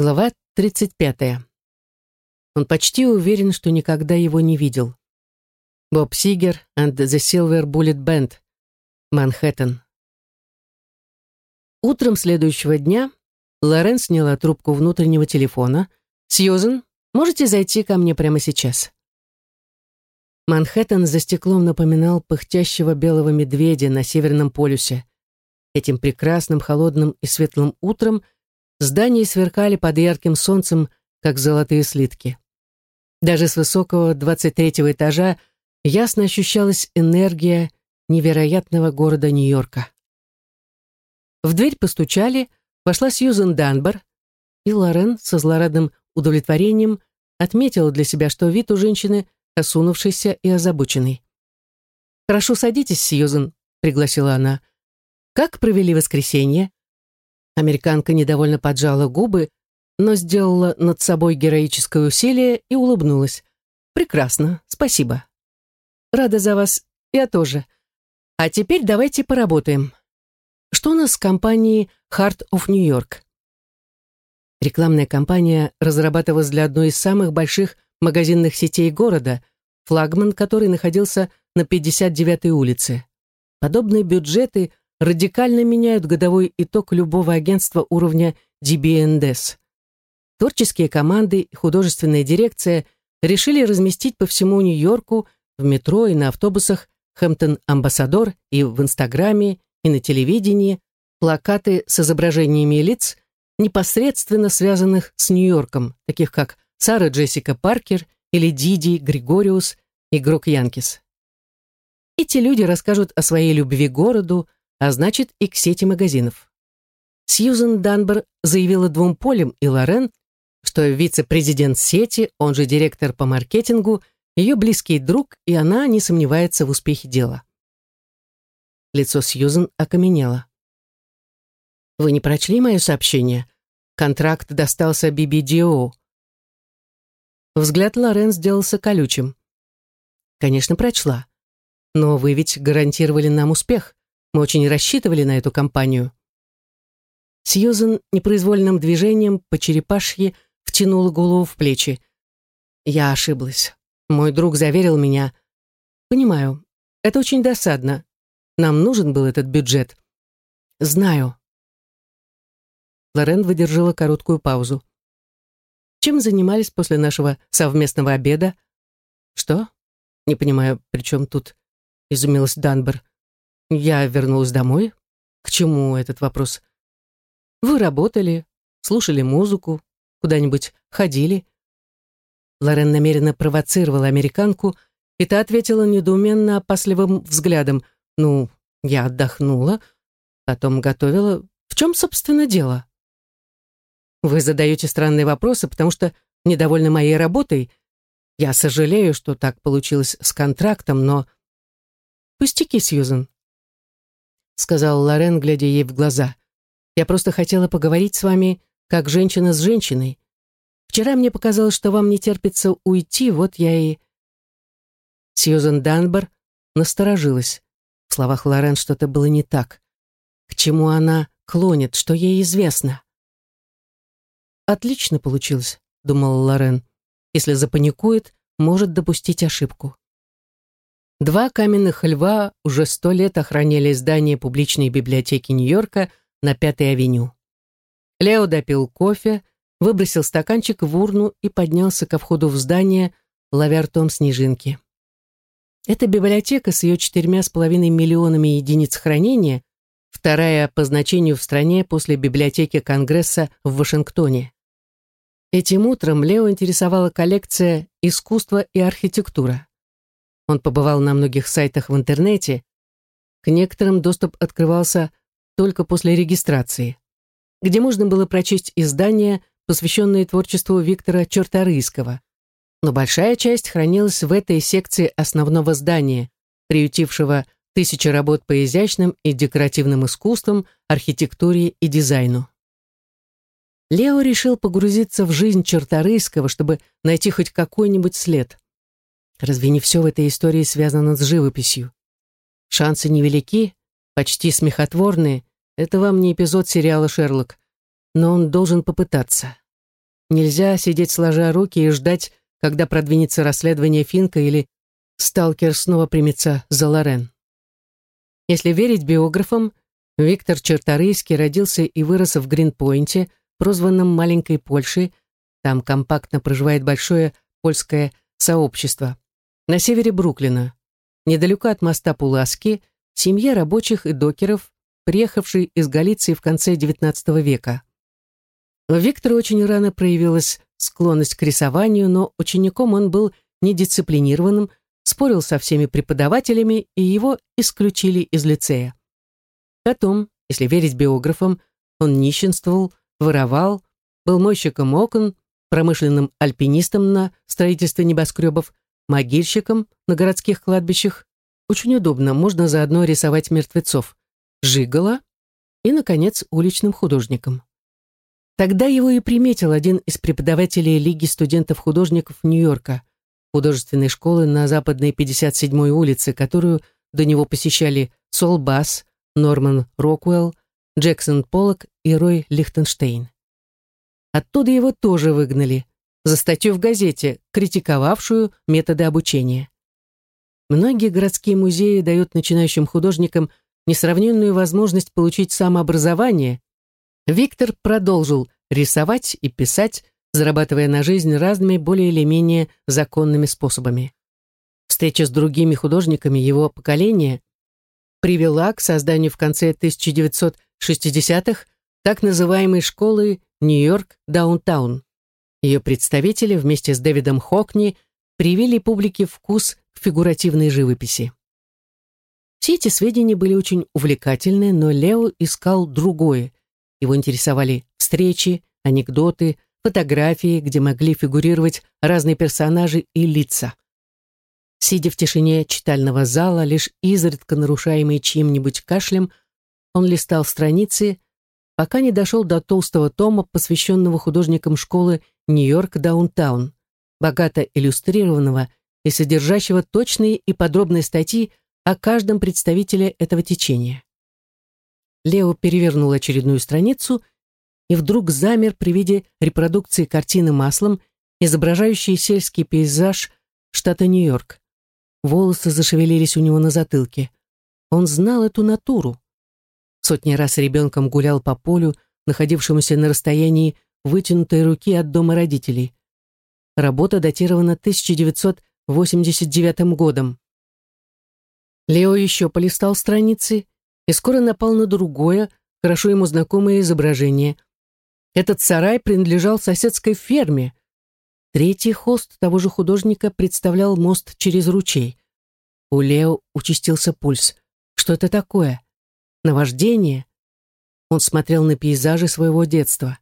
Глава 35. Он почти уверен, что никогда его не видел. Боб Сигер and the Silver Bullet Band. Манхэттен. Утром следующего дня Лорен сняла трубку внутреннего телефона. «Сьюзен, можете зайти ко мне прямо сейчас?» Манхэттен за стеклом напоминал пыхтящего белого медведя на Северном полюсе. Этим прекрасным, холодным и светлым утром – Здания сверкали под ярким солнцем, как золотые слитки. Даже с высокого 23-го этажа ясно ощущалась энергия невероятного города Нью-Йорка. В дверь постучали, вошла Сьюзен Данбар, и Лорен со злорадным удовлетворением отметила для себя, что вид у женщины осунувшийся и озабоченный. «Прошу, садитесь, Сьюзен», — пригласила она. «Как провели воскресенье?» Американка недовольно поджала губы, но сделала над собой героическое усилие и улыбнулась. «Прекрасно, спасибо. Рада за вас, я тоже. А теперь давайте поработаем. Что у нас с компанией Heart of New York?» Рекламная кампания разрабатывалась для одной из самых больших магазинных сетей города, флагман которой находился на 59-й улице. Подобные бюджеты радикально меняют годовой итог любого агентства уровня DBNDES. Творческие команды и художественная дирекция решили разместить по всему Нью-Йорку в метро и на автобусах Хэмптон-Амбассадор и в Инстаграме, и на телевидении плакаты с изображениями лиц, непосредственно связанных с Нью-Йорком, таких как Сара Джессика Паркер или Диди Григориус, игрок Янкис. Эти люди расскажут о своей любви к городу, а значит и к сети магазинов. Сьюзен Данбер заявила двум полем и Лорен, что вице-президент сети, он же директор по маркетингу, ее близкий друг, и она не сомневается в успехе дела. Лицо Сьюзен окаменело. «Вы не прочли мое сообщение? Контракт достался BBDO». Взгляд Лорен сделался колючим. «Конечно, прочла. Но вы ведь гарантировали нам успех. Мы очень рассчитывали на эту кампанию. Сьюзен непроизвольным движением по черепашье втянула голову в плечи. Я ошиблась. Мой друг заверил меня. Понимаю, это очень досадно. Нам нужен был этот бюджет. Знаю. Лорен выдержала короткую паузу. Чем занимались после нашего совместного обеда? Что? Не понимаю, при чем тут? Изумилась Данбер. Я вернулась домой. К чему этот вопрос? Вы работали, слушали музыку, куда-нибудь ходили. Лорен намеренно провоцировала американку, и та ответила недоуменно опасливым взглядом. «Ну, я отдохнула, потом готовила. В чем, собственно, дело?» «Вы задаете странные вопросы, потому что недовольны моей работой. Я сожалею, что так получилось с контрактом, но...» «Пустяки, Сьюзен сказал Лорен, глядя ей в глаза. «Я просто хотела поговорить с вами, как женщина с женщиной. Вчера мне показалось, что вам не терпится уйти, вот я и...» Сьюзен Данбар насторожилась. В словах Лорен что-то было не так. К чему она клонит, что ей известно? «Отлично получилось», — думала Лорен. «Если запаникует, может допустить ошибку». Два каменных льва уже сто лет охраняли здание публичной библиотеки Нью-Йорка на Пятой авеню. Лео допил кофе, выбросил стаканчик в урну и поднялся ко входу в здание, ловя ртом снежинки. Эта библиотека с ее четырьмя с половиной миллионами единиц хранения, вторая по значению в стране после библиотеки Конгресса в Вашингтоне. Этим утром Лео интересовала коллекция «Искусство и архитектура». Он побывал на многих сайтах в интернете. К некоторым доступ открывался только после регистрации, где можно было прочесть издания, посвященные творчеству Виктора Черторийского. Но большая часть хранилась в этой секции основного здания, приютившего тысячи работ по изящным и декоративным искусствам, архитектуре и дизайну. Лео решил погрузиться в жизнь Черторийского, чтобы найти хоть какой-нибудь след. Разве не все в этой истории связано с живописью? Шансы невелики, почти смехотворные. Это вам не эпизод сериала «Шерлок». Но он должен попытаться. Нельзя сидеть сложа руки и ждать, когда продвинется расследование Финка или сталкер снова примется за Лорен. Если верить биографам, Виктор Черторийский родился и вырос в Гринпойнте, прозванном «Маленькой Польшей», там компактно проживает большое польское сообщество, на севере Бруклина, недалеко от моста Пуласки, семья рабочих и докеров, приехавшей из Галиции в конце XIX века. У Виктора очень рано проявилась склонность к рисованию, но учеником он был недисциплинированным, спорил со всеми преподавателями, и его исключили из лицея. Потом, если верить биографам, он нищенствовал, воровал, был мойщиком окон, промышленным альпинистом на строительстве небоскребов, могильщиком на городских кладбищах. Очень удобно, можно заодно рисовать мертвецов. Жигала и, наконец, уличным художником. Тогда его и приметил один из преподавателей Лиги студентов-художников Нью-Йорка, художественной школы на западной 57-й улице, которую до него посещали Сол Басс, Норман Роквелл, Джексон Поллок и Рой Лихтенштейн. Оттуда его тоже выгнали за статью в газете, критиковавшую методы обучения. Многие городские музеи дают начинающим художникам несравненную возможность получить самообразование. Виктор продолжил рисовать и писать, зарабатывая на жизнь разными более или менее законными способами. Встреча с другими художниками его поколения привела к созданию в конце 1960-х так называемой школы Нью-Йорк Даунтаун. Ее представители вместе с Дэвидом Хокни привели публике вкус к фигуративной живописи. Все эти сведения были очень увлекательны, но Лео искал другое. Его интересовали встречи, анекдоты, фотографии, где могли фигурировать разные персонажи и лица. Сидя в тишине читального зала, лишь изредка нарушаемый чьим-нибудь кашлем, он листал страницы, пока не дошел до толстого тома, посвященного художникам школы Нью-Йорк Даунтаун, богато иллюстрированного и содержащего точные и подробные статьи о каждом представителе этого течения. Лео перевернул очередную страницу и вдруг замер при виде репродукции картины маслом, изображающей сельский пейзаж штата Нью-Йорк. Волосы зашевелились у него на затылке. Он знал эту натуру. Сотни раз ребенком гулял по полю, находившемуся на расстоянии вытянутой руки от дома родителей. Работа датирована 1989 годом. Лео еще полистал страницы и скоро напал на другое, хорошо ему знакомое изображение – этот сарай принадлежал соседской ферме. Третий хост того же художника представлял мост через ручей. У Лео участился пульс. Что это такое? Наваждение? Он смотрел на пейзажи своего детства.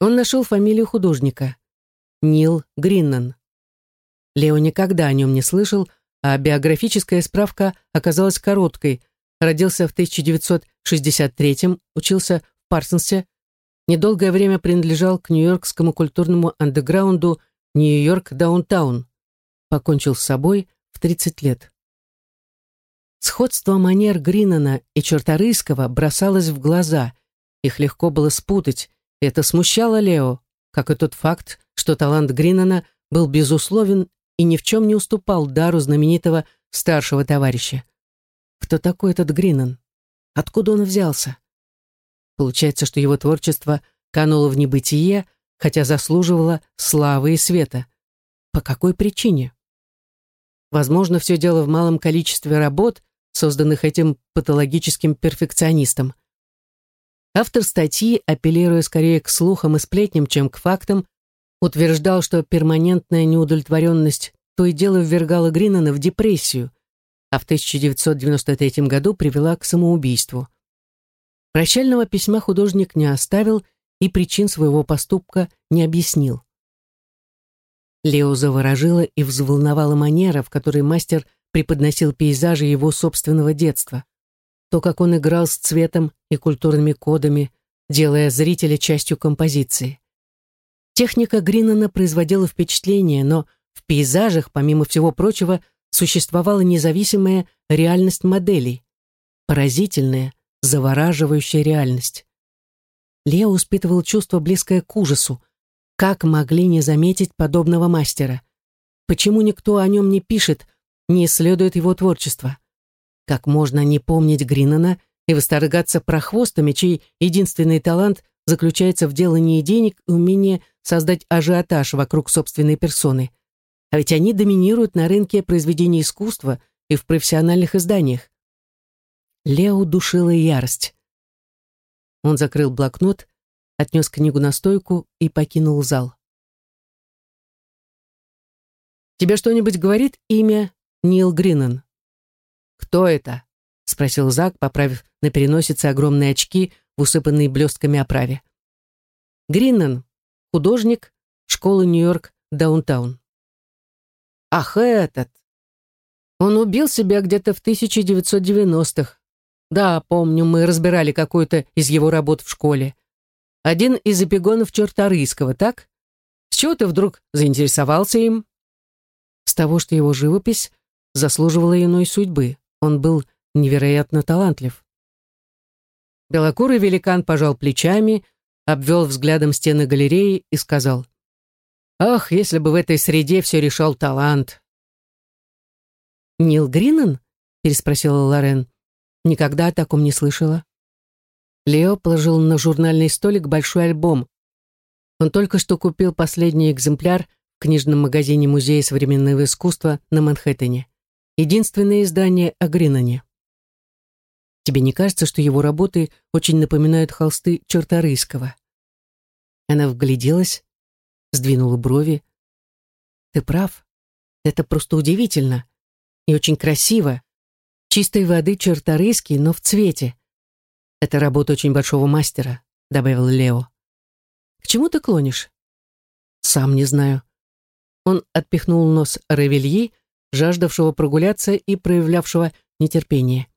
Он нашел фамилию художника. Нил Гриннан. Лео никогда о нем не слышал, а биографическая справка оказалась короткой. Родился в 1963-м, учился в Парсонсе, недолгое время принадлежал к нью-йоркскому культурному андеграунду Нью-Йорк Даунтаун. Покончил с собой в 30 лет. Сходство манер Гринана и Черторийского бросалось в глаза. Их легко было спутать, это смущало Лео, как и тот факт, что талант Гринана был безусловен и ни в чем не уступал дару знаменитого старшего товарища. Кто такой этот Гринан? Откуда он взялся? Получается, что его творчество кануло в небытие, хотя заслуживало славы и света. По какой причине? Возможно, все дело в малом количестве работ, созданных этим патологическим перфекционистом. Автор статьи, апеллируя скорее к слухам и сплетням, чем к фактам, утверждал, что перманентная неудовлетворенность то и дело ввергала Гринана в депрессию, а в 1993 году привела к самоубийству. Прощального письма художник не оставил и причин своего поступка не объяснил. Лео заворожила и взволновала манера, в которой мастер преподносил пейзажи его собственного детства. То, как он играл с цветом и культурными кодами, делая зрителя частью композиции. Техника Гринана производила впечатление, но в пейзажах, помимо всего прочего, существовала независимая реальность моделей, поразительная, завораживающая реальность. Лео испытывал чувство, близкое к ужасу. Как могли не заметить подобного мастера? Почему никто о нем не пишет, не исследует его творчество? Как можно не помнить Гринана и восторгаться прохвостами, чей единственный талант заключается в делании денег и умении создать ажиотаж вокруг собственной персоны? А ведь они доминируют на рынке произведений искусства и в профессиональных изданиях. Лео душила ярость. Он закрыл блокнот, отнес книгу на стойку и покинул зал. «Тебе что-нибудь говорит имя Нил Гриннен?» «Кто это?» — спросил Зак, поправив на переносице огромные очки в усыпанной блестками оправе. «Гриннен, художник, школы Нью-Йорк, Даунтаун». Ах, этот! Он убил себя где-то в 1990-х. Да, помню, мы разбирали какую-то из его работ в школе. Один из эпигонов Черторийского, так? С чего ты вдруг заинтересовался им? С того, что его живопись заслуживала иной судьбы. Он был невероятно талантлив. Белокурый великан пожал плечами, обвел взглядом стены галереи и сказал, Ах, если бы в этой среде все решал талант. Нил Гриннен? переспросила Лорен. Никогда о таком не слышала. Лео положил на журнальный столик большой альбом. Он только что купил последний экземпляр в книжном магазине Музея современного искусства на Манхэттене. Единственное издание о Гриннене. Тебе не кажется, что его работы очень напоминают холсты Черторийского? Она вгляделась, сдвинула брови. «Ты прав. Это просто удивительно. И очень красиво. Чистой воды черторыйский, но в цвете. Это работа очень большого мастера», — добавил Лео. «К чему ты клонишь?» «Сам не знаю». Он отпихнул нос Ревельи, жаждавшего прогуляться и проявлявшего нетерпение.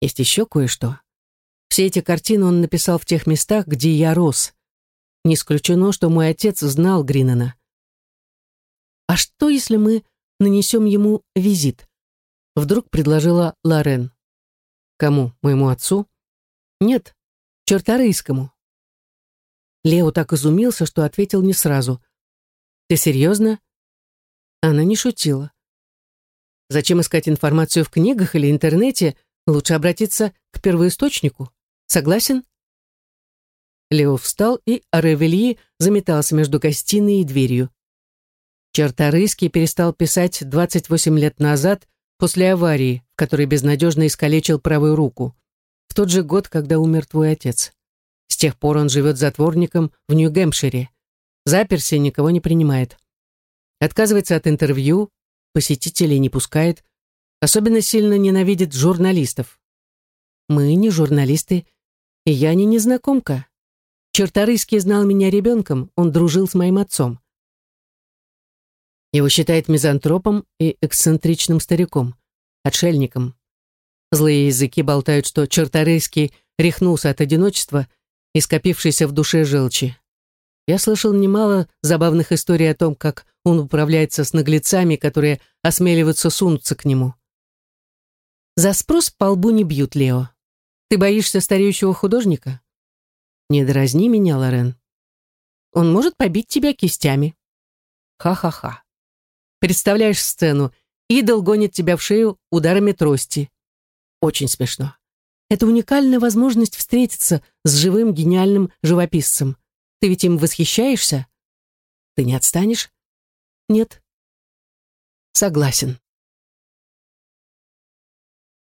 «Есть еще кое-что. Все эти картины он написал в тех местах, где я рос. Не исключено, что мой отец знал Гринена. «А что, если мы нанесем ему визит?» Вдруг предложила Лорен. «Кому? Моему отцу?» «Нет, Черторийскому». Лео так изумился, что ответил не сразу. «Ты серьезно?» Она не шутила. «Зачем искать информацию в книгах или интернете? Лучше обратиться к первоисточнику. Согласен?» Лео встал, и Аревельи заметался между гостиной и дверью. Черторыйский перестал писать 28 лет назад, после аварии, в которой безнадежно искалечил правую руку. В тот же год, когда умер твой отец. С тех пор он живет затворником в Нью-Гэмпшире. Заперся, никого не принимает. Отказывается от интервью, посетителей не пускает. Особенно сильно ненавидит журналистов. Мы не журналисты, и я не незнакомка. Черторыйский знал меня ребенком, он дружил с моим отцом. Его считают мизантропом и эксцентричным стариком, отшельником. Злые языки болтают, что Черторыйский рехнулся от одиночества и скопившейся в душе желчи. Я слышал немало забавных историй о том, как он управляется с наглецами, которые осмеливаются сунуться к нему. За спрос по лбу не бьют, Лео. Ты боишься стареющего художника? Не дразни меня, Лорен. Он может побить тебя кистями. Ха-ха-ха. Представляешь сцену. Идол гонит тебя в шею ударами трости. Очень смешно. Это уникальная возможность встретиться с живым гениальным живописцем. Ты ведь им восхищаешься? Ты не отстанешь? Нет. Согласен.